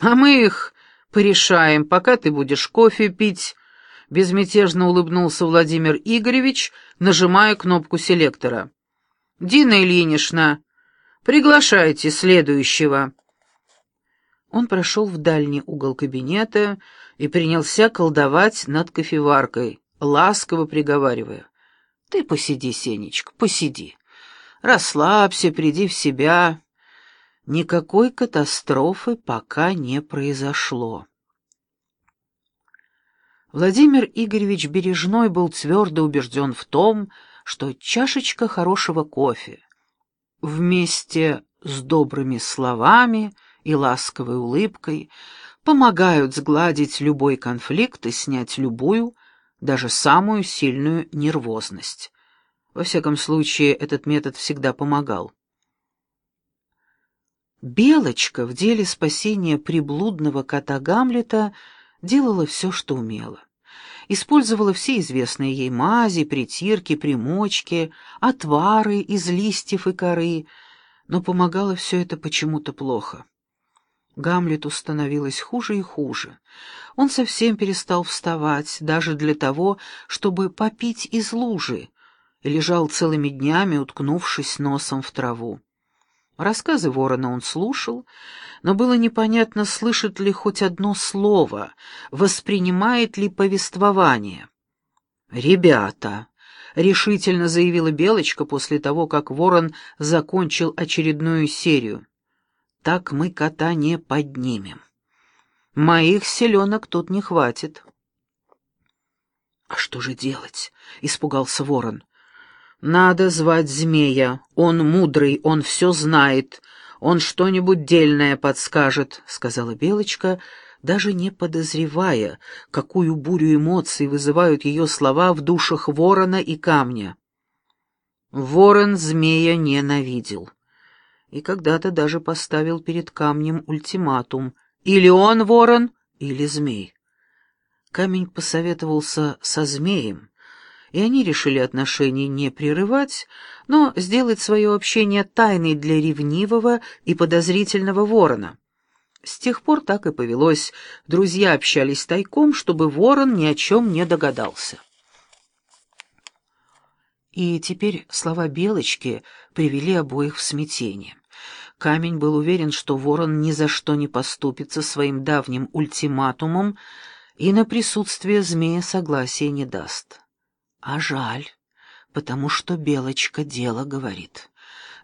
«А мы их порешаем, пока ты будешь кофе пить», — безмятежно улыбнулся Владимир Игоревич, нажимая кнопку селектора. «Дина Ильинична, приглашайте следующего». Он прошел в дальний угол кабинета и принялся колдовать над кофеваркой, ласково приговаривая. «Ты посиди, Сенечка, посиди. Расслабься, приди в себя. Никакой катастрофы пока не произошло». Владимир Игоревич Бережной был твердо убежден в том, что чашечка хорошего кофе вместе с добрыми словами и ласковой улыбкой помогают сгладить любой конфликт и снять любую, даже самую сильную нервозность. Во всяком случае, этот метод всегда помогал. Белочка в деле спасения приблудного кота Гамлета делала все, что умела использовала все известные ей мази, притирки, примочки, отвары из листьев и коры, но помогало все это почему-то плохо. Гамлету становилось хуже и хуже. Он совсем перестал вставать, даже для того, чтобы попить из лужи, и лежал целыми днями, уткнувшись носом в траву. Рассказы ворона он слушал, но было непонятно, слышит ли хоть одно слово, воспринимает ли повествование. «Ребята!» — решительно заявила Белочка после того, как ворон закончил очередную серию. «Так мы кота не поднимем. Моих селенок тут не хватит». «А что же делать?» — испугался ворон. «Надо звать змея. Он мудрый, он все знает. Он что-нибудь дельное подскажет», — сказала Белочка, даже не подозревая, какую бурю эмоций вызывают ее слова в душах ворона и камня. Ворон змея ненавидел. И когда-то даже поставил перед камнем ультиматум. Или он ворон, или змей. Камень посоветовался со змеем, и они решили отношения не прерывать, но сделать свое общение тайной для ревнивого и подозрительного ворона. С тех пор так и повелось. Друзья общались тайком, чтобы ворон ни о чем не догадался. И теперь слова Белочки привели обоих в смятение. Камень был уверен, что ворон ни за что не поступится своим давним ультиматумом и на присутствие змея согласия не даст. А жаль, потому что Белочка дело говорит.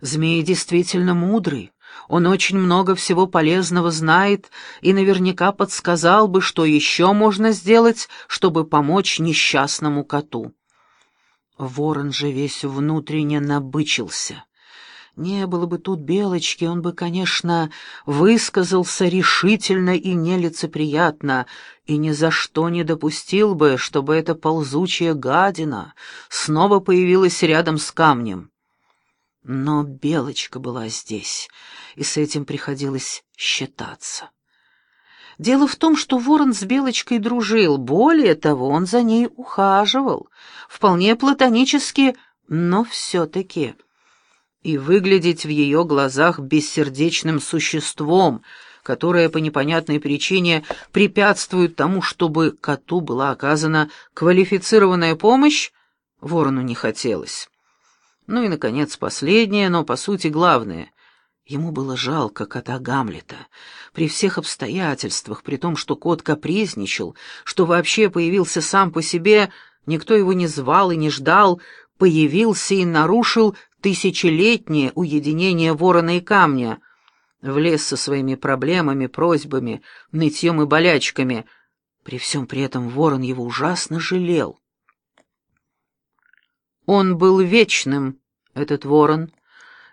Змей действительно мудрый, он очень много всего полезного знает и наверняка подсказал бы, что еще можно сделать, чтобы помочь несчастному коту. Ворон же весь внутренне набычился. Не было бы тут Белочки, он бы, конечно, высказался решительно и нелицеприятно, и ни за что не допустил бы, чтобы эта ползучая гадина снова появилась рядом с камнем. Но Белочка была здесь, и с этим приходилось считаться. Дело в том, что ворон с Белочкой дружил, более того, он за ней ухаживал, вполне платонически, но все-таки и выглядеть в ее глазах бессердечным существом, которое по непонятной причине препятствует тому, чтобы коту была оказана квалифицированная помощь, ворону не хотелось. Ну и, наконец, последнее, но, по сути, главное. Ему было жалко кота Гамлета. При всех обстоятельствах, при том, что кот капризничал, что вообще появился сам по себе, никто его не звал и не ждал, появился и нарушил тысячелетнее уединение ворона и камня, влез со своими проблемами, просьбами, нытьем и болячками. При всем при этом ворон его ужасно жалел. Он был вечным, этот ворон,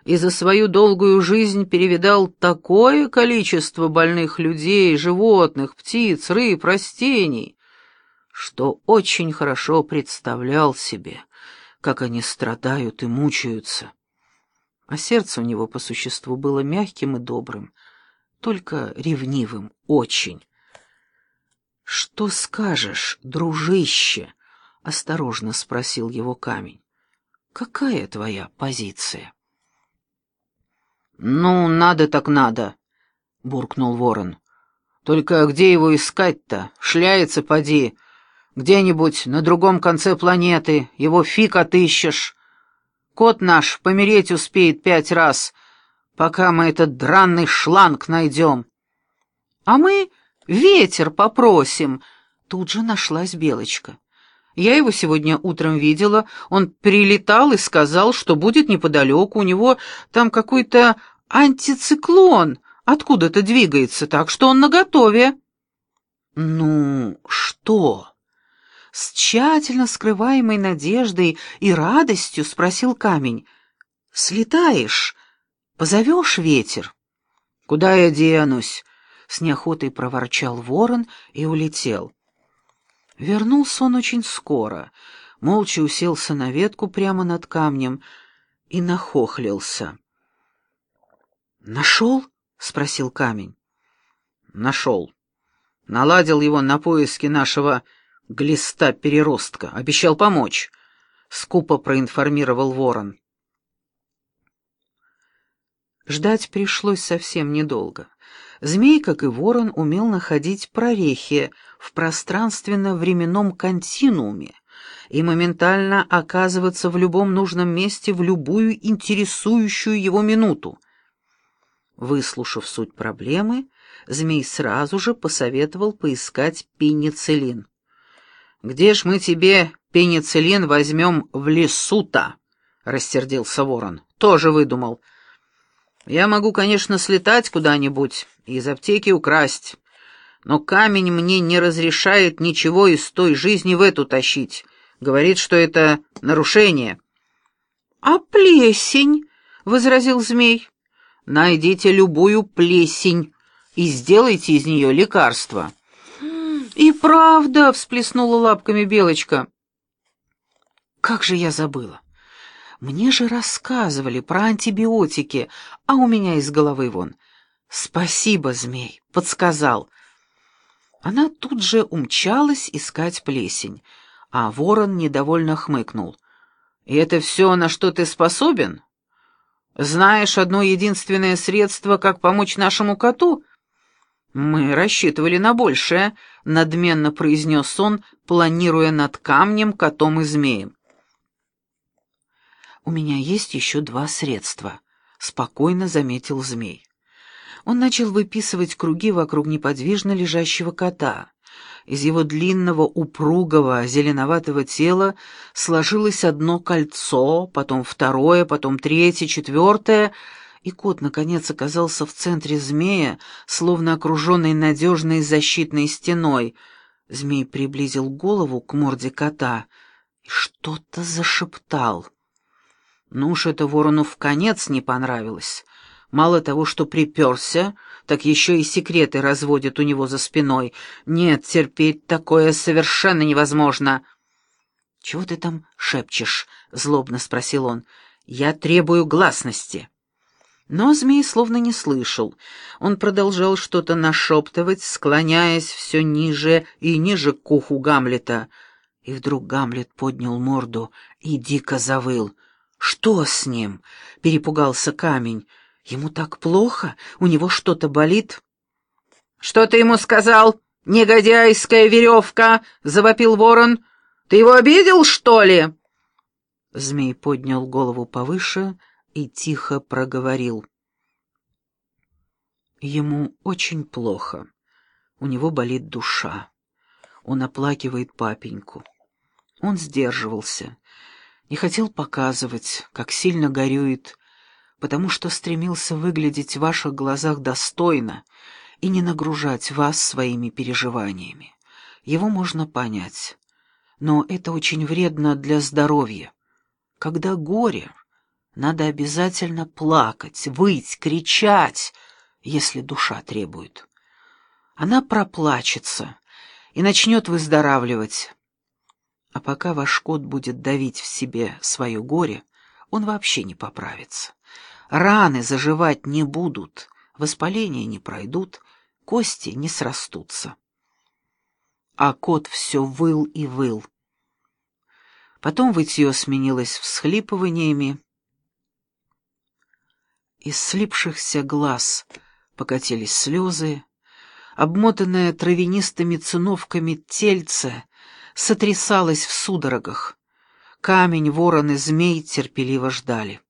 и за свою долгую жизнь перевидал такое количество больных людей, животных, птиц, рыб, растений, что очень хорошо представлял себе — как они страдают и мучаются. А сердце у него по существу было мягким и добрым, только ревнивым очень. «Что скажешь, дружище?» — осторожно спросил его камень. «Какая твоя позиция?» «Ну, надо так надо», — буркнул ворон. Только где его искать-то? Шляется, поди. Где-нибудь на другом конце планеты. Его фиг отыщешь. Кот наш помереть успеет пять раз, пока мы этот дранный шланг найдем. А мы ветер попросим. Тут же нашлась Белочка. Я его сегодня утром видела. Он прилетал и сказал, что будет неподалеку. У него там какой-то антициклон откуда-то двигается, так что он наготове. Ну, что? С тщательно скрываемой надеждой и радостью спросил камень. Слетаешь? Позовешь ветер? Куда я денусь? С неохотой проворчал ворон и улетел. Вернулся он очень скоро, молча уселся на ветку прямо над камнем и нахохлился. «Нашел?» — спросил камень. «Нашел. Наладил его на поиски нашего глиста-переростка. Обещал помочь», — скупо проинформировал ворон. Ждать пришлось совсем недолго. Змей, как и ворон, умел находить прорехи в пространственно-временном континууме и моментально оказываться в любом нужном месте в любую интересующую его минуту. Выслушав суть проблемы, змей сразу же посоветовал поискать пенициллин. «Где ж мы тебе пенициллин возьмем в лесу-то?» — рассердился ворон. «Тоже выдумал. Я могу, конечно, слетать куда-нибудь и из аптеки украсть, но камень мне не разрешает ничего из той жизни в эту тащить. Говорит, что это нарушение». «А плесень?» — возразил змей. «Найдите любую плесень и сделайте из нее лекарство». «И правда!» — всплеснула лапками Белочка. «Как же я забыла! Мне же рассказывали про антибиотики, а у меня из головы вон. Спасибо, змей, подсказал. Она тут же умчалась искать плесень, а ворон недовольно хмыкнул. «И это все, на что ты способен? Знаешь одно единственное средство, как помочь нашему коту?» «Мы рассчитывали на большее», — надменно произнес он, планируя над камнем, котом и змеем. «У меня есть еще два средства», — спокойно заметил змей. Он начал выписывать круги вокруг неподвижно лежащего кота. Из его длинного, упругого, зеленоватого тела сложилось одно кольцо, потом второе, потом третье, четвертое, и кот, наконец, оказался в центре змея, словно окруженный надежной защитной стеной. Змей приблизил голову к морде кота и что-то зашептал. Ну уж это ворону в конец не понравилось. Мало того, что приперся, так еще и секреты разводят у него за спиной. Нет, терпеть такое совершенно невозможно. «Чего ты там шепчешь?» — злобно спросил он. «Я требую гласности». Но змей словно не слышал. Он продолжал что-то нашептывать, склоняясь все ниже и ниже к уху Гамлета. И вдруг Гамлет поднял морду и дико завыл — «Что с ним?» — перепугался камень. «Ему так плохо? У него что-то болит?» «Что ты ему сказал, негодяйская веревка?» — завопил ворон. «Ты его обидел, что ли?» Змей поднял голову повыше и тихо проговорил. Ему очень плохо. У него болит душа. Он оплакивает папеньку. Он сдерживался не хотел показывать, как сильно горюет, потому что стремился выглядеть в ваших глазах достойно и не нагружать вас своими переживаниями. Его можно понять, но это очень вредно для здоровья. Когда горе, надо обязательно плакать, выть, кричать, если душа требует. Она проплачется и начнет выздоравливать, а пока ваш кот будет давить в себе свое горе, он вообще не поправится. Раны заживать не будут, воспаления не пройдут, кости не срастутся. А кот все выл и выл. Потом вытье сменилось всхлипываниями. Из слипшихся глаз покатились слезы, обмотанное травянистыми циновками тельце, сотрясалось в судорогах. Камень, ворон и змей терпеливо ждали.